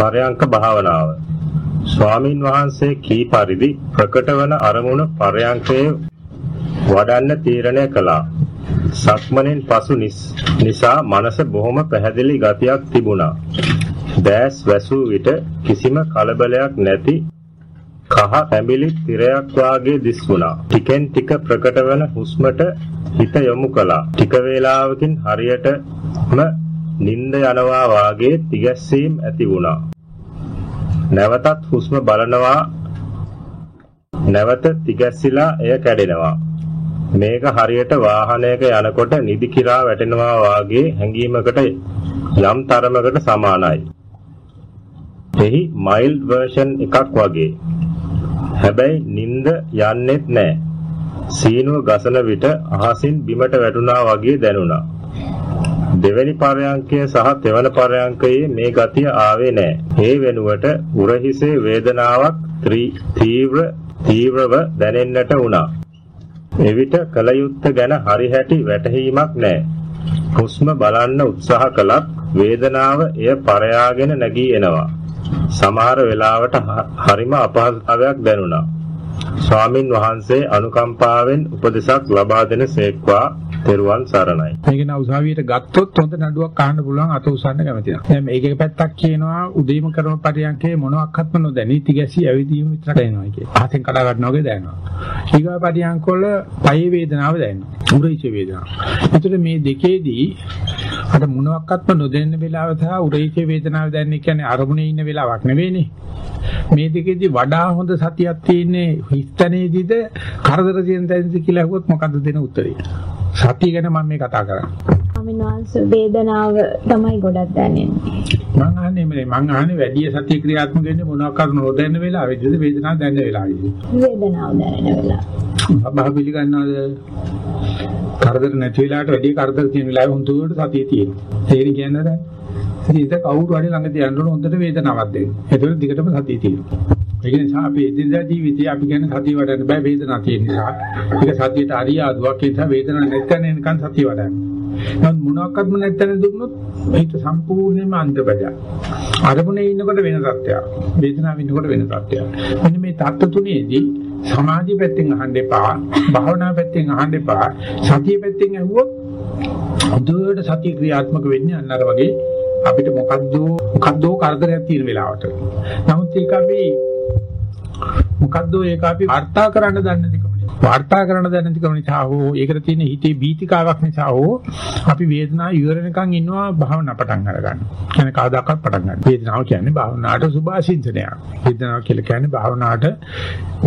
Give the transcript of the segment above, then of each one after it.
පරයන්ක භාවනාව ස්වාමින් වහන්සේ කී පරිදි ප්‍රකටවන අරමුණ පරයන්කයේ වඩන්න තීරණය කළා. සක්මණෙන් පසු නිසා මනස බොහොම පැහැදිලි ගතියක් තිබුණා. දැස් වැසූ විට කිසිම කලබලයක් නැති කහ පැඹිලි තිරයක් වාගේ දිස්ුණා. ටිකෙන් ටික ප්‍රකට වන හුස්මට හිත යොමු කළා. ටික වේලාවකින් හරියටම නිින්ද යනවා වාගේ තිගැස්සීම් ඇති වුණා. නැවතත් හුස්ම බලනවා නැවත තිගැස්සිලා එය කැඩෙනවා. මේක හරියට වාහනයක යනකොට නිදි කිරා වැටෙනවා වාගේ හැඟීමකට යම් තරමකට සමානයි. එහි මයිල්ඩ් වර්ෂන් එකක් වගේ. හැබැයි නිින්ද යන්නෙත් නෑ. සීනුව ගසන විට අහසින් බිමට වැටුණා වගේ දැනුණා. දෙවැනි පරයන්කය සහ තෙවන පරයන්කයේ මේ ගතිය ආවේ නෑ. ඒ වෙනුවට උරහිසේ වේදනාවක් තීව්‍ර තීව්‍රව දැනෙන්නට වුණා. එවිට කලයුත්ත ගැන හරිහැටි වැටහීමක් නෑ. හුස්ම බලන්න උත්සාහ කළත් වේදනාව එය පරයාගෙන නැගී එනවා. සමහර වෙලාවට හරිම අපහසුතාවයක් දැනුණා. ස්වාමින් වහන්සේ අනුකම්පාවෙන් උපදෙසක් ලබා දෙන සේක්වා තෙරුවන් සරණයි. මේක නා උසාවියට ගත්තොත් හොඳ නඩුවක් අහන්න පුළුවන් අත උසන්න කැමතියි. දැන් මේකේ පැත්තක් කියනවා උදේම කරන පරියන්කේ මොනවත්ක්ම නොදැනී තිගැසි ඇවිදීම විතරක් දැනෙනවා කිය. අහසෙන් කඩා ගන්නවා වගේ දැනෙනවා. ඊගා පරියන්ක වල පයේ වේදනාව දැනෙනවා. උරහිච වේදනාව. ඒතර මේ දෙකේදී අර මොනවත්ක්ම නොදැන්න වෙලාව සහ උරහිච වේදනාව දැනෙන කියන්නේ අරමුණේ ඉන්න වෙලාවක් නෙවෙයිනේ. මේ දෙකේදී වඩා හොඳ සතියක් තියෙන්නේ හිස්තනේදීද කරදර තියෙන තැනද කියලා අහුවොත් මොකද්ද දෙන උත්තරේ? සතිය ගැන මම මේ කතා කරන්නේ. ස්වාමීන් වහන්සේ වේදනාව තමයි ගොඩක් දැනෙන්නේ. මං අහන්නේ මේ මං අහන්නේ වැඩි සතිය ක්‍රියාත්මක වෙන්නේ මොනවා කරන නොදැන්න වෙලාවෙදිද වේදනාව දැනෙන වෙලාවෙදිද? වේදනාව දැනෙන වෙලාව. බබා පිළිගන්නවද? කරදර නැති වෙලාවට වැඩි කරදර තියෙන වෙලාවෙ හුදුවට සතිය තියෙනවා. තේරි කියන්නේ නැහැ. ඉතින් ඒක කවුරු හරි ළඟ තියන්න ඕන හොඳට වේදනාවක් දෙන්න. ඒතකොට දිගටම සතිය තියෙනවා. ඒක නිසා අපි එදිනදා ජීවිතේ අපි කියන්නේ සතිය වඩන්න බෑ වේදනාවක් තියෙන නිසා. ඒක සතියට අරියාදුවක් ඒ නිසා වේදනාවක් නැත්නම් එනකන් සතිය වඩන්න. නමුත් මොනවාක්වත්ම නැත්නම් දුන්නොත් ඒක සම්පූර්ණයෙන්ම අන්ධබජා. අරමුණේ ඉන්නකොට වෙන තත්ත්වයක්. වේදනාව ඉන්නකොට වෙන තත්ත්වයක්. මෙන්න මේ තත්ත්ව තුනේදී සමාධිය පැත්තෙන් අහන්න එපා. භාවනා පැත්තෙන් අහන්න එපා. සතිය පැත්තෙන් ඇහුවොත් හොඳට සතිය ක්‍රියාත්මක වෙන්නේ අන්න අර වගේ අපිට මොකද්ද මොකද්ද කරදරයක් තියෙන වෙලාවට. නමුත් ඒක අපි මොකද්ද ඒක අපි වාර්තා කරන්න දන්නේ නැතිකම වාර්තා කරන්න දන්නේ නැතිකම නිසා හෝ ඒකට තියෙන හිතේ බීතිකාවක් නිසා හෝ අපි වේදනාව ඉවරනකන් ඉන්නවා භාවනා පටන් අරගන්න. කියන්නේ කවදාකවත් පටන් ගන්න. වේදනාව කියන්නේ භාවනාවට සුභාසින්චනයක්. වේදනාව කියලා කියන්නේ භාවනාවට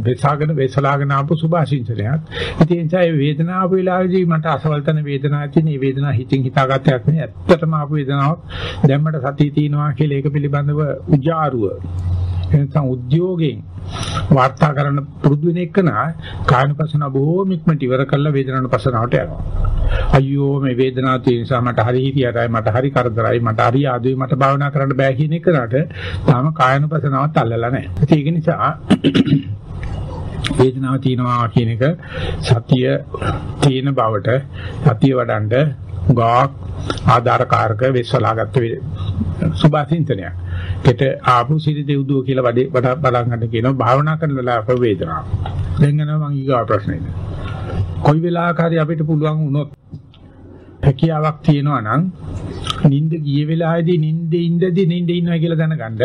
වෙසාගෙන වෙසලාගෙන ආපු සුභාසින්චනයක්. ඉතින් ඒ නිසා මේ වේදනාව වෙලාවේදී මට අසවල්තන වේදනාවක් තියෙන. මේ වේදනාව හිතින් හිතාගත්තයක් නෙවෙයි. ඇත්තටම ආපු වේදනාවක් දැම්මට සතිය තියෙනවා කියලා ඒක පිළිබඳව උජාරුව එනසම් උද්‍යෝගයෙන් වාර්තා කරන්න පුරුදු වෙන එක නා කායනපසන බොහෝම ඉක්මනට ඉවර කළා වේදනානුපසනාවට යනවා. අයියෝ මේ වේදනාව තියෙන නිසා මට හරි හිතියටයි මට හරි කරදරයි මට හරි ආදුයි මට භාවනා කරන්න බෑ කියන එකට තාම කායනපසනාවත් අල්ලලා නැහැ. ඒක නිසා වේදනාව තියෙනවා කියන එක සතිය තියෙන බවට සතිය වඩන්න ගාක් ආධාරකාරක වෙස්සලාගත්ත සුභාසින්තනයක්. කෙට ආපු සිරි දෙව්දුව කියලා වැඩි වඩා බලන් ගන්න කියනවා භාවනා කරන වෙලාවක වේදනාව. දැන් යනවා මං ඊගා ප්‍රශ්නෙට. කොයි වෙලාවක හරි අපිට පුළුවන් වුණොත් හැකියාවක් තියෙනවා නම් නිින්ද ගිය වෙලාවේදී නිින්දේ ඉඳදී නිින්දේ ඉන්නවා කියලා දැනගන්න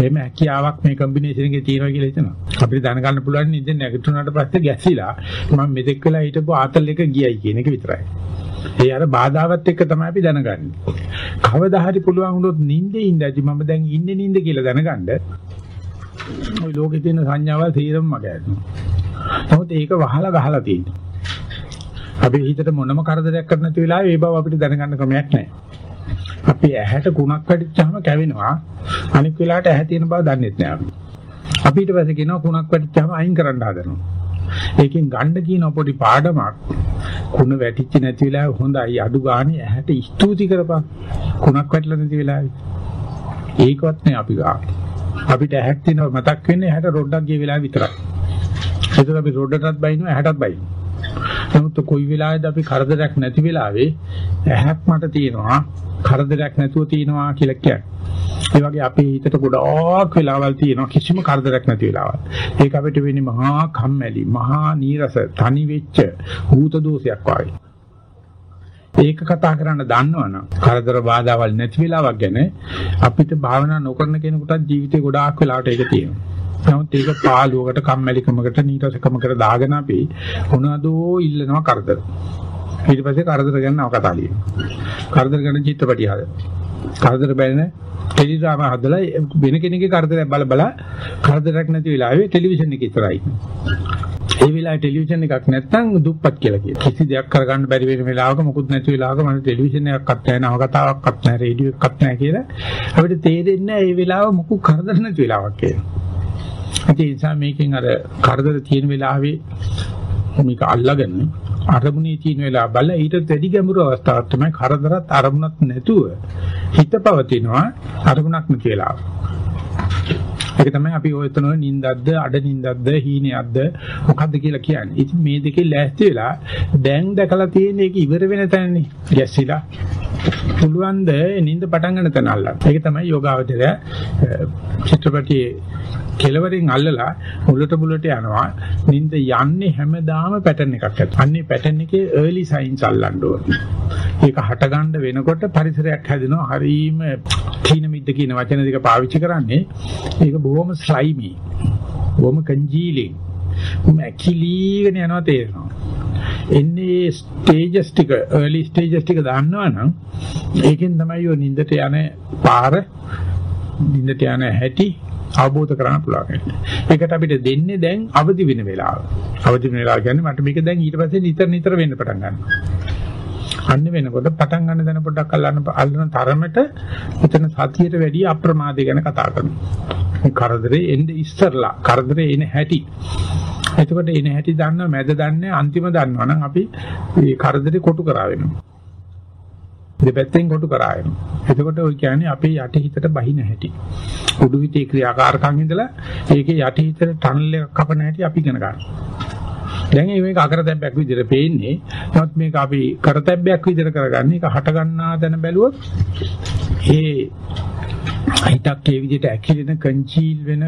එහෙම හැකියාවක් මේ කම්බිනේෂන් එකේ තියෙනවා කියලා හිතනවා. අපිට දැනගන්න පුළුවන් නිින්ද නැගිටුණාට පස්සේ ගැසිලා මම මෙතෙක් වෙලා හිටපු ආතල් එක ගියයි කියන එක විතරයි. ඒ අර බාධාවත් එක්ක තමයි අපි දැනගන්නේ. කවදා හරි පුළුවන් වුණොත් නිින්දේ ඉඳදී මම දැන් ඉන්නේ නිින්ද කියලා දැනගන්න. ওই ලෝකේ තියෙන සංඥාවල් තීරම මග යනවා. නමුත් ඒක වහලා ගහලා තියෙනවා. අපි හිතට මොනම කරදරයක් කරන්න නැති වෙලාවේ ඒ බව අපිට දැනගන්න ක්‍රමයක් නැහැ. අපි ඇහැට කුණක් වැටිච්චාම කැවෙනවා. අනික් වෙලාවට ඇහැ තියෙන බව දන්නෙත් නෑ අපි. අපි ඊට පස්සේ කියනවා කුණක් වැටිච්චාම අයින් කරන්න හදනවා. ඒකෙන් ගන්න කියන පොඩි පාඩමක් කුණ වැටිච්ච නැති වෙලාව හොඳයි අඩු ගානේ ඇහැට ස්තුති කරපන්. කුණක් වැටලා නැති වෙලාවේ. ඒකවත් නෑ අපි ගා. අපිට ඇහැක් තියෙනවා මතක් වෙන්නේ ඇහැට රොඩක් ගිය වෙලාව විතරයි. ඒක අපි රොඩටත් බයිනවා ඇහැටත් බයිනවා. නමුත් කොයි වෙලාවෙද අපි කරදරයක් නැති වෙලාවේ ඇහක් මට තියෙනවා කරදරයක් නැතුව තියෙනවා කියලා කියන්නේ. ඒ වගේ අපේ හිතට ගොඩාක් වෙලාවල් තියෙනවා කිසිම කරදරයක් නැති වෙලාවල්. ඒක අපිට වෙන්නේ මහා කම්මැලි, මහා නීරස, තනි වෙච්ච භූත දෝෂයක් වගේ. ඒක කතා කරන්න දන්නවනම් කරදර බාධාවල් නැති වෙලාවක් ගැන අපිට භාවනා නොකරන කෙනෙකුටත් ජීවිතේ ගොඩාක් වෙලාවට ඒක තියෙනවා. නමුත් ඒක පාළුවකට කම්මැලිකමකට නීරසකමකට දාගෙන අපි මොනවදෝ ඉල්ලනවා කරදර. ඊට පස්සේ කරදර ගැන නව කතා ලියනවා. කරදර ගැන චිත්‍රපටි හදනවා. කරදර බැලන ටෙලිග්‍රාම හදලා වෙන කෙනෙක්ගේ කරදරයක් බල බල කරදරයක් නැති වෙලාවේ ටෙලිවිෂන් එක ඉතරයි. ඒ වෙලාවේ ටෙලිවිෂන් එකක් නැත්නම් දුප්පත් කියලා කියනවා. කිසි දෙයක් කරගන්න බැරි වෙන වෙලාවක මොකුත් නැති වෙලාවක මම ටෙලිවිෂන් එකක්වත් නැහැ, නව කතාවක්වත් නැහැ, රේඩියෝ එකක්වත් නැහැ කියලා අපිට තේරෙන්නේ නැහැ මේ වෙලාව මොකක් කරදර නැති වෙලාවක් කියලා. ඒ නිසා මේකෙන් අර කරදර තියෙන වෙලාවේ මේක අල්ලගෙන අරමුණේ තියෙන වෙලාව බල ඊට වැඩි ගැඹුරු අවස්ථාවක් තමයි කරදරත් අරමුණක් නැතුව හිත පවතිනවා අරමුණක් නැති වෙලාව. ඒක තමයි අපි ඔය එතන නින්දක්ද අඩ නින්දක්ද හීනයක්ද මොකද්ද කියලා කියන්නේ. ඉතින් මේ දෙකේ ලෑස්ති වෙලා දැන් දැකලා තියෙන එක ඉවර වෙන තැනනේ. ගැස්සිලා. පුළුවන් ද නින්ද පටන් ගන්න තැන අල්ලන්න. ඒක තමයි යෝගාවචරය චිත්‍රපටියේ කෙලවරින් අල්ලලා මුලට මුලට යනවා. නින්ද යන්නේ හැමදාම පැටර්න් එකක් ඇතුළත. අන්නේ පැටර්න් එකේ early signs අල්ලන්න ඕනේ. ඒක හටගන්න වෙනකොට පරිසරයක් හැදෙනවා. හරීම තීන මිද්ද කියන වචන දෙක පාවිච්චි කරන්නේ. ඒක බොහොම ස්ලයිමි. බොහොම කන්ජීලින්. බොහොම ඇකිලීගෙන යනවා තේරෙනවා. එන්නේ ස්ටේජස් ටික early stages ටික දන්නවනම් ඒකෙන් තමයි ඔය නින්දට යන පාර නින්දට යන හැටි අවබෝධ කරගන්න පුළුවන්. ඒකට අපිට දෙන්නේ දැන් අවදි වෙන වෙලාව. අවදි වෙන වෙලාව කියන්නේ මට මේක දැන් ඊට පස්සේ නිතර නිතර වෙන්න පටන් ගන්නවා. අන්න වෙනකොට පටන් ගන්න දැන පොඩ්ඩක් අල්ලන්න අල්ලන තරමට එතන සතියට වැඩි අප්‍රමාදය ගැන කතා කරනවා. කරදරේ එන්නේ ඉස්සරලා කරදරේ එන හැටි. එතකොට එන හැටි දන්නව මැද දන්නේ අන්තිම දන්නවා නම් අපි මේ කරදරේ කොටු කරා වෙනවා. දෙපැත්තෙන් කොටු කරා වෙනවා. එතකොට ඔය කියන්නේ අපේ යටිහිතට බහින හැටි. උඩු හිතේ ක්‍රියාකාරකම් ඉඳලා ඒකේ යටිහිතට ටනල් එකක් කපන හැටි අපි ඉගෙන ගන්නවා. දැන් මේක අකරතැබ්බයක් විදිහට පේන්නේ. නමුත් මේක අපි කරතැබ්බයක් විදිහට කරගන්නේ. ඒක හට ගන්නා දැන බැලුවොත් ඒ හිතක් ඒ විදිහට ඇකිලෙන කංචීල් වෙන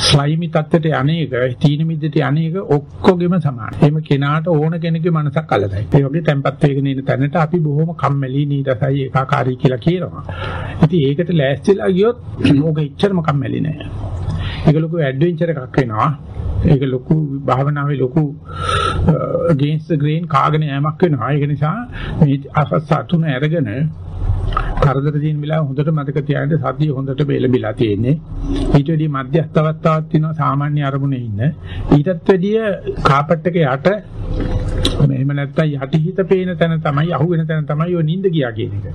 ස්ලයිමි තත්ත්වයට යන්නේක තීන මිද්දට යන්නේක ඔක්කොගෙම සමානයි. එහෙම කෙනාට ඕන කෙනෙකුගේ මනසක් අල්ලතයි. ඒ වගේ tempat වේගෙන ඉන්න තැනට අපි බොහොම කම්මැලි නීරසයි ඒකාකාරී කියලා කියනවා. ඉතින් ඒකට ලෑස්තිලා ගියොත් ඕක එච්චරම කම්මැලි නෑ. ඒක ලොකු ඇඩ්වෙන්චර් එකක් වෙනවා. ඒක ලොකු භාවනාවේ ලොකු against the grain කාගෙන යෑමක් වෙනවා. ඒක නිසා මේ අසස් අතුන අරගෙන කරදර තියෙන වෙලාව හොඳට මතක තියාගන්න සතිය හොඳට බෙලබිලා තියෙන්නේ. ඊට වැඩි මධ්‍යස්ථ අවස්ථාවක් තියෙනවා සාමාන්‍ය අරමුණේ ඉන්න. ඊටත් වැඩිය කාපට් එක යට එහෙම නැත්නම් යටිහිත පේන තැන තමයි අහුවෙන තැන තමයි ඔය නිින්ද ගියා කියන එක.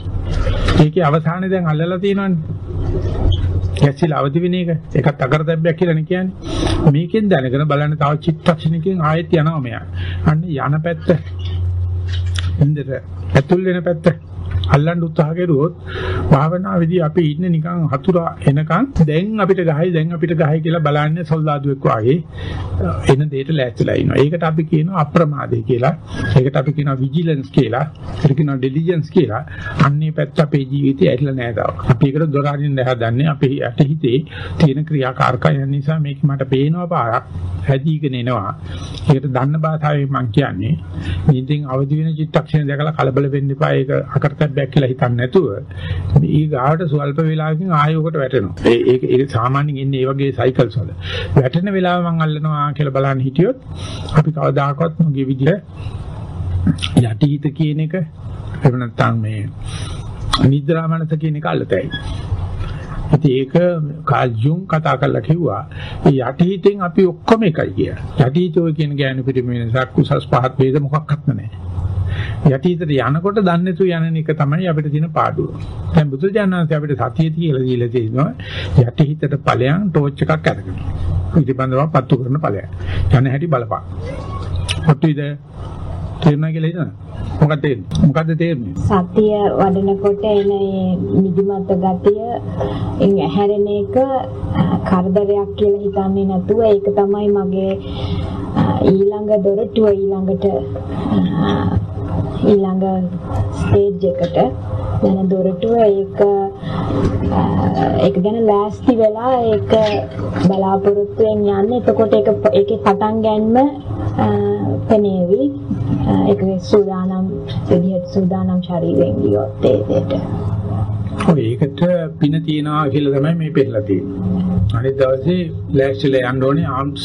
ඒකේ අවසානයේ දැන් අල්ලලා තියෙනවනේ. කැසිලා අවදි වෙන එක. ඒකත් අකරදැබ්බයක් කියලා නේ කියන්නේ. මේකෙන් දැනගෙන බලන්න තව චිත්තක්ෂණිකෙන් ආයෙත් යනවා මෙයා. අන්න යන පැත්ත. ඉන්දර ඇතුල් වෙන පැත්ත. අල්ලන්න උත්සාහ කරුවොත් භාවනාවේදී අපි ඉන්නේ නිකන් හතුරා එනකන් දැන් අපිට ගහයි දැන් අපිට ගහයි කියලා බලන්නේ සොල්දාදුවෙක් වගේ එන දෙයට ලෑස්තිලා ඉනවා. ඒකට අපි කියනවා අප්‍රමාදේ කියලා. ඒකට අපි කියනවා විජිලන්ස් කියලා. ඒකට කියනවා ඩෙලිජන්ස් කියලා. අන්නේ පැත්ත අපේ ජීවිතේ ඇරිලා නැහැ තාම. අපි ඒකට දොර අරින්න හදන්නේ අපේ යටිහිතේ තියෙන ක්‍රියාකාරකයන් නිසා මේක මට පේනවා පාරක් හැදීගෙන එනවා. ඒකට දන්න භාෂාවෙන් මම කියන්නේ නිදින් අවදි වෙන චිත්තක්ෂණ දැකලා කලබල වෙන්න එපා. ඒක අකරතැබ්බ බැක් කියලා හිතන්නේ නැතුව ඊ ගාවට ස්වල්ප වේලාවකින් ආයෝකට වැටෙනවා. ඒ ඒක ඒක සාමාන්‍යයෙන් ඉන්නේ මේ වගේ සයිකල්ස් වල. වැටෙන වෙලාව මම අල්ලනවා කියලා බලන්න හිටියොත් අපි කවදාකවත් මොගේ විදිහ යටිහිත කියන එක එහෙම නැත්නම් මේ නිද්‍රා මනස කියන එක අල්ලතයි. ඉතින් ඒක කාල් ජුන් කතා කරලා කිව්වා ඒ යටිහිතෙන් අපි ඔක්කොම එකයි කියලා. යටිහිතෝ කියන ගෑනු පිටිමේ වෙනසක් උසස් පහත් ભેද මොකක්වත්ම නැහැ. යටිහිතට යනකොට දන්නේ නැතු යන එක තමයි අපිට තියෙන පාඩුව. දැන් බුදුජානනාංශ අපිට සතිය කියලා දීලා තියෙනවා යටිහිතට ඵලයන් ටෝච් එකක් අරගෙන. ඉතිබඳව පත්තු කරන ඵලයන්. යන හැටි බලපන්. කොටිද තේරුණා කියලා හිතන. මොකක්ද තේරෙන්නේ? මොකද්ද තේරෙන්නේ? සතිය වඩනකොට එන ඒ නිදිමත ගතිය ඒ හැරෙන එක කරදරයක් කියලා හිතන්නේ නැතුව ඒක තමයි මගේ ඊළඟ දොරටුව ඊළඟට ඊළඟ ස්ටේජ් එකට යන දොරටුව ඒක ඒක ගැන ලෑස්ති වෙලා ඒක බලාපොරොත්තුෙන් යන්න. එතකොට ඒක ඒකේ පටන් ගැනීම පෙනේවි. ඒක සූදානම් විදිහට සූදානම් ශරීරයෙන් ගියොත් ඒ දෙයට. ඔය ඒකට පින තියනවා කියලා තමයි මේ පෙන්නලා තියෙන්නේ. අනිත් දවසේ ලෑස්තිලා යන්න ඕනේ ආම්ස්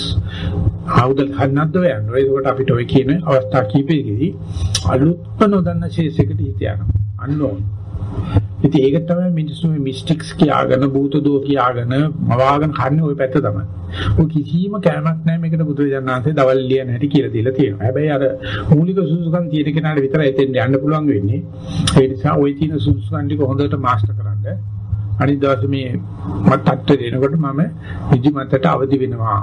ආයුධ ගන්නත් ඔය යන්න. ඒකට අපිට ඔය කියන අවස්ථා කීපෙකදී අලුත්ම නොදන්න ශේෂයකට හිත යනවා. අන්න ඕන. ඉතින් ඒක තමයි මිනිස්සු මේ මිස්ටික්ස් කියාගෙන භූත දෝ කියාගෙන මවාගෙන කන්නේ ওই පැත්ත තමයි. ඔය කිසිම කෑමක් නැහැ මේකට බුදුරජාණන්සේ දවල් ලියන හැටි කියලා දීලා තියෙනවා. හැබැයි අර මූලික සුසුකම් තියෙන කෙනාට විතරයි එතෙන් යන්න පුළුවන් වෙන්නේ. ඒ නිසා ওই තියෙන සුසුකම් ටික හොඳට මාස්ටර් කරගන්න. අනිත් දවසේ මේ මත් තත්ත්වෙ දෙනකොට මම නිදිමතට අවදි වෙනවා.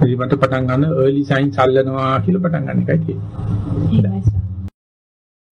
නිදිමත පටන් ගන්න early signs අල්ලනවා කියලා පටන් ගන්න එකයි තියෙන්නේ. එහෙමයි